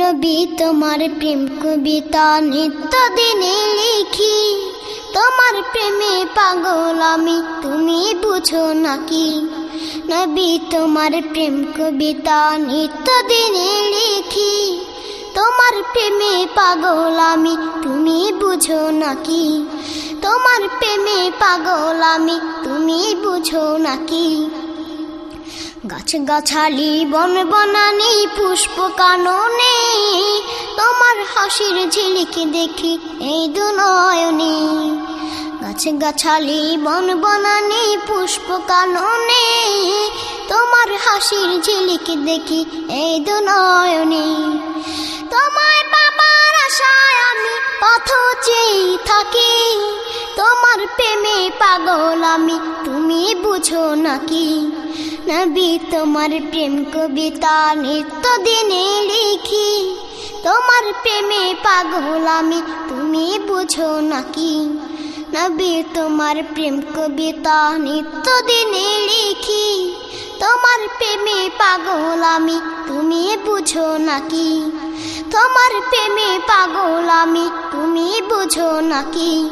নবী তোমার প্রেম কবিতা নিত্য দিনে লিখি। তোমার প্রেমে পাগল আমি, তুমি বুঝো নাকি? নবী তোমার প্রেম কবিতা নিত্য দিনে লিখি। তোমার প্রেমে পাগল আমি, তুমি বুঝো নাকি? তোমার প্রেমে পাগল আমি, তুমি বুঝো নাকি? গাছ গাছালি, বন বনানি, পুষ্প কাননে। তোমার হাসির ঝিলিকি দেখি এই দু নয়নে গাছ গাছালি, বন বনানি, পুষ্প কাননে। তোমার হাসির ঝিলিকি দেখি এই দু নয়নে তোমায় পাবার আশায় আমি পথ চেয়ে থাকি। তোমার প্রেমে পাগল আমি, তুমি বুঝো নাকি? নবী তোমার প্রেম কবিতা নিত্য দিনে লিখি। তোমার প্রেমে পাগল আমি, তুমি বুঝো নাকি? নবী তোমার প্রেম কবিতা নিত্য দিনে লিখি। তোমার প্রেমে পাগল আমি, তুমি বুঝো নাকি? তোমার প্রেমে পাগল আমি, তুমি বুঝো নাকি?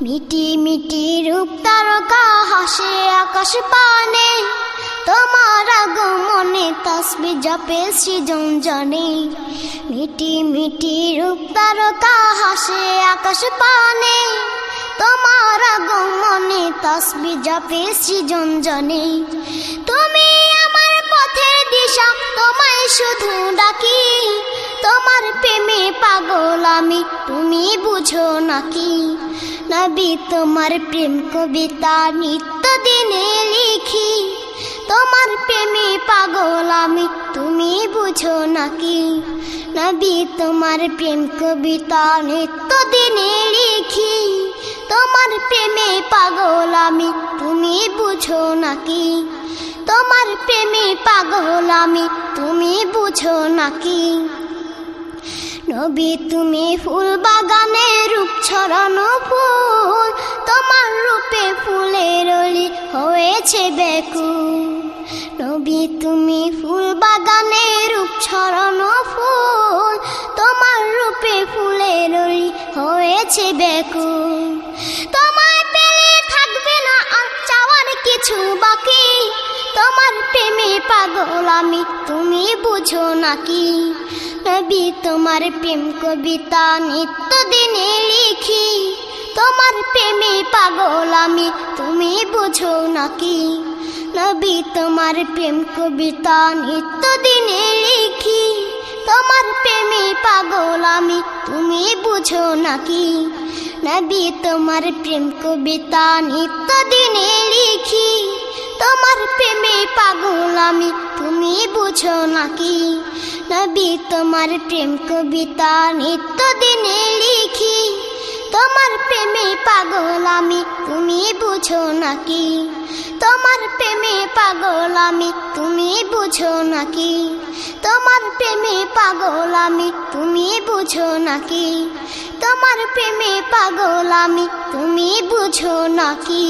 মিটি মিটি রূপ তারকা, হাসে আকাশ পানে। তোমার আগমনে তসবি জপে, সৃজন জনে। মিটি মিটি রূপ তারকা, হাসে আকাশ পানে। তোমার আগমনে তসবি জপে, সৃজন জনে। তুমি আমার পথের দিশা, তোমায় শুধু ডাকি। আমি, তুমি বুঝো নাকি? নবী তোমার প্রেম কবিতা নিত্য দিনে লিখি। তোমার প্রেমে পাগল আমি, তুমি বুঝো নাকি? নবী তোমার প্রেম কবিতা নিত্য দিনে লিখি। তোমার প্রেমে পাগল আমি, তুমি বুঝো নাকি? তোমার প্রেমে পাগল আমি, তুমি বুঝো নাকি? নবী, তুমি ফুল বাগানে রূপ ছড়ানো ফুল। তোমার রূপে ফুলের হয়েছে বেকুল। নবী, তুমি ফুল বাগানে প্রেমে পাগল আমি, তুমি বুঝো নাকি? নবী তোমার প্রেম কবিতা নিত্য দিনে লিখি। তোমার প্রেমে পাগল আমি, তুমি বুঝো নাকি? নবী তোমার প্রেম কবিতা নিত্য দিনে লিখি। তোমার প্রেমে পাগল আমি, তুমি বুঝো নাকি? নবী তোমার প্রেম কবিতা নিত্য দিনে লিখি। তোমার প্রেমে পাগল আমি, তুমি বুঝো নাকি? নবী, তোমার প্রেম কবিতা নিত্য দিনে লিখি। তোমার প্রেমে পাগল আমি, তুমি বুঝো নাকি? তোমার প্রেমে পাগল আমি, তুমি বুঝো নাকি? তোমার প্রেমে পাগল আমি, তুমি বুঝো নাকি? তোমার প্রেমে পাগল আমি, তুমি বুঝো নাকি?